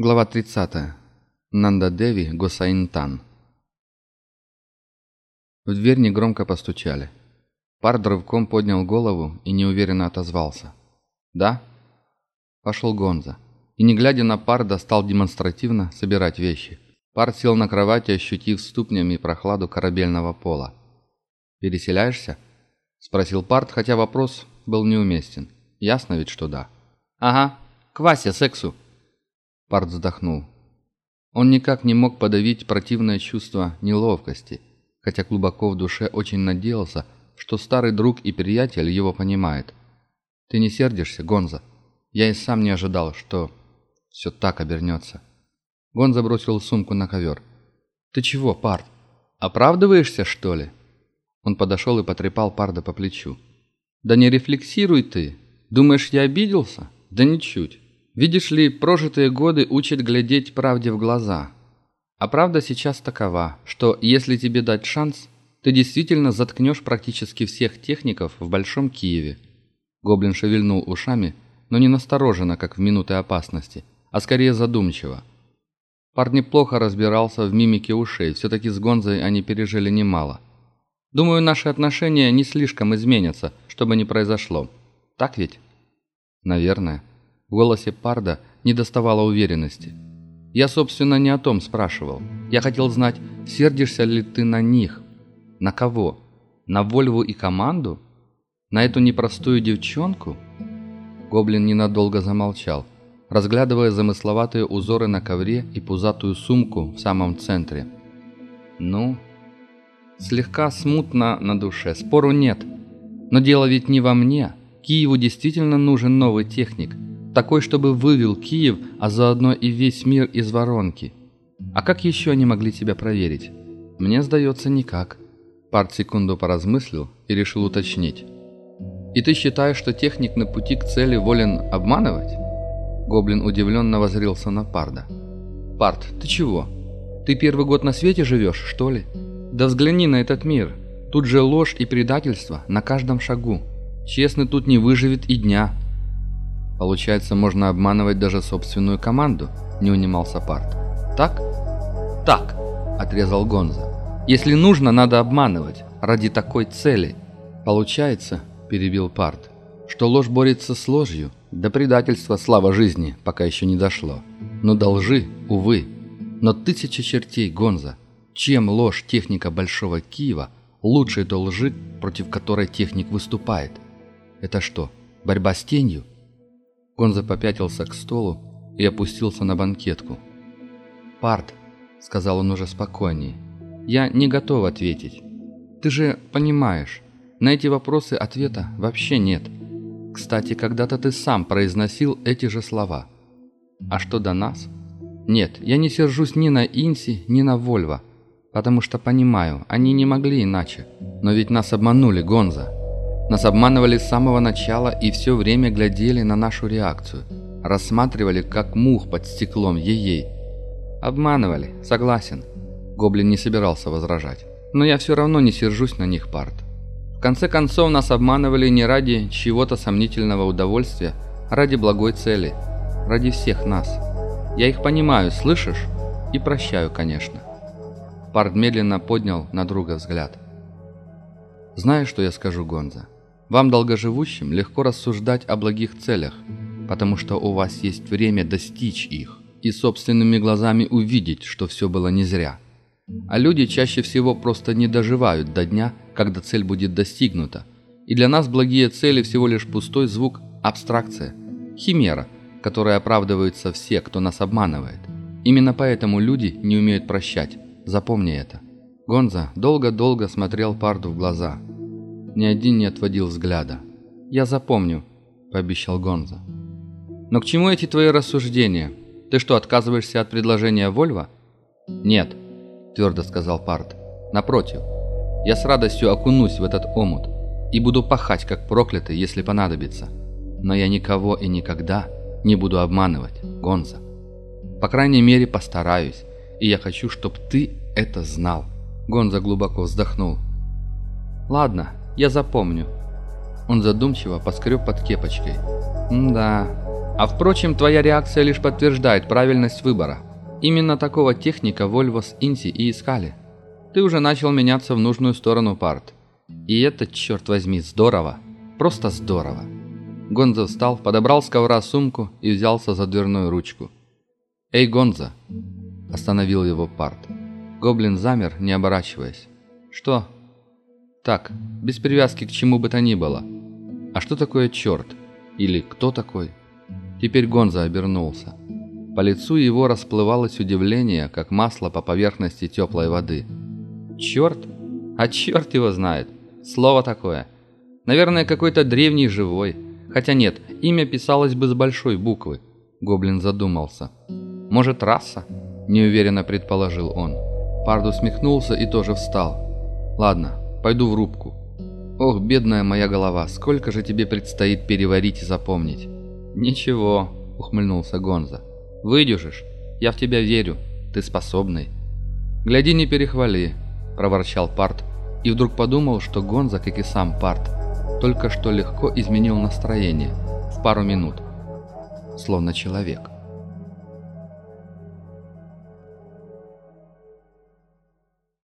Глава 30. Нандадеви Госаинтан. В дверь негромко постучали. Пард рывком поднял голову и неуверенно отозвался. «Да?» Пошел Гонза. И, не глядя на Парда, стал демонстративно собирать вещи. Пард сел на кровати, ощутив ступнями прохладу корабельного пола. «Переселяешься?» Спросил Пард, хотя вопрос был неуместен. Ясно ведь, что да. «Ага, к Васе, сексу!» Парт вздохнул. Он никак не мог подавить противное чувство неловкости, хотя глубоко в душе очень надеялся, что старый друг и приятель его понимает. «Ты не сердишься, Гонза? Я и сам не ожидал, что все так обернется». Гонза бросил сумку на ковер. «Ты чего, Парт? Оправдываешься, что ли?» Он подошел и потрепал Парда по плечу. «Да не рефлексируй ты. Думаешь, я обиделся? Да ничуть. Видишь ли, прожитые годы учат глядеть правде в глаза. А правда сейчас такова, что если тебе дать шанс, ты действительно заткнешь практически всех техников в Большом Киеве. Гоблин шевельнул ушами, но не настороженно, как в минуты опасности, а скорее задумчиво. Парни плохо разбирался в мимике ушей, все-таки с Гонзой они пережили немало. Думаю, наши отношения не слишком изменятся, чтобы не произошло. Так ведь? Наверное. В голосе Парда не доставало уверенности. «Я, собственно, не о том спрашивал. Я хотел знать, сердишься ли ты на них? На кого? На Вольву и команду? На эту непростую девчонку?» Гоблин ненадолго замолчал, разглядывая замысловатые узоры на ковре и пузатую сумку в самом центре. «Ну...» Слегка смутно на душе, спору нет. Но дело ведь не во мне. Киеву действительно нужен новый техник – такой, чтобы вывел Киев, а заодно и весь мир из воронки. А как еще они могли тебя проверить? Мне сдается, никак. Парт секунду поразмыслил и решил уточнить. «И ты считаешь, что техник на пути к цели волен обманывать?» Гоблин удивленно возрился на Парда. «Парт, ты чего? Ты первый год на свете живешь, что ли? Да взгляни на этот мир. Тут же ложь и предательство на каждом шагу. Честный тут не выживет и дня. Получается, можно обманывать даже собственную команду, не унимался Парт. Так? Так, отрезал Гонза. Если нужно, надо обманывать. Ради такой цели. Получается, перебил Парт, что ложь борется с ложью. До предательства слава жизни пока еще не дошло. Но до лжи, увы. Но тысяча чертей, Гонза. Чем ложь техника Большого Киева лучше той лжи, против которой техник выступает? Это что, борьба с тенью? Гонза попятился к столу и опустился на банкетку. «Парт», — сказал он уже спокойнее, — «я не готов ответить. Ты же понимаешь, на эти вопросы ответа вообще нет. Кстати, когда-то ты сам произносил эти же слова. А что до нас? Нет, я не сержусь ни на Инси, ни на Вольво, потому что понимаю, они не могли иначе. Но ведь нас обманули, Гонза. Нас обманывали с самого начала и все время глядели на нашу реакцию. Рассматривали, как мух под стеклом ей-ей. Обманывали, согласен. Гоблин не собирался возражать. Но я все равно не сержусь на них, Парт. В конце концов, нас обманывали не ради чего-то сомнительного удовольствия, а ради благой цели. Ради всех нас. Я их понимаю, слышишь? И прощаю, конечно. Парт медленно поднял на друга взгляд. «Знаешь, что я скажу, Гонза?» Вам, долгоживущим, легко рассуждать о благих целях, потому что у вас есть время достичь их и собственными глазами увидеть, что все было не зря. А люди чаще всего просто не доживают до дня, когда цель будет достигнута. И для нас благие цели всего лишь пустой звук, абстракция, химера, которой оправдываются все, кто нас обманывает. Именно поэтому люди не умеют прощать. Запомни это. Гонза долго-долго смотрел Парду в глаза – ни один не отводил взгляда. «Я запомню», – пообещал Гонза. «Но к чему эти твои рассуждения? Ты что, отказываешься от предложения Вольва?» «Нет», – твердо сказал Парт. «Напротив, я с радостью окунусь в этот омут и буду пахать, как проклятый, если понадобится. Но я никого и никогда не буду обманывать, Гонза. По крайней мере, постараюсь, и я хочу, чтобы ты это знал». Гонза глубоко вздохнул. «Ладно, я запомню». Он задумчиво поскреб под кепочкой. «Да, А впрочем, твоя реакция лишь подтверждает правильность выбора. Именно такого техника Вольво с Инси и искали. Ты уже начал меняться в нужную сторону парт. И это, черт возьми, здорово. Просто здорово. Гонза встал, подобрал с ковра сумку и взялся за дверную ручку. «Эй, Гонза!» – остановил его парт. Гоблин замер, не оборачиваясь. «Что?» «Так, без привязки к чему бы то ни было. А что такое черт? Или кто такой?» Теперь Гонза обернулся. По лицу его расплывалось удивление, как масло по поверхности теплой воды. «Черт? А черт его знает! Слово такое! Наверное, какой-то древний живой. Хотя нет, имя писалось бы с большой буквы». Гоблин задумался. «Может, раса?» – неуверенно предположил он. Пард усмехнулся и тоже встал. «Ладно, пойду в рубку. Ох, бедная моя голова, сколько же тебе предстоит переварить и запомнить?» «Ничего», – ухмыльнулся Гонза. Выдюжишь. Я в тебя верю. Ты способный. Гляди, не перехвали, проворчал Парт и вдруг подумал, что Гонза, как и сам Парт, только что легко изменил настроение в пару минут, словно человек.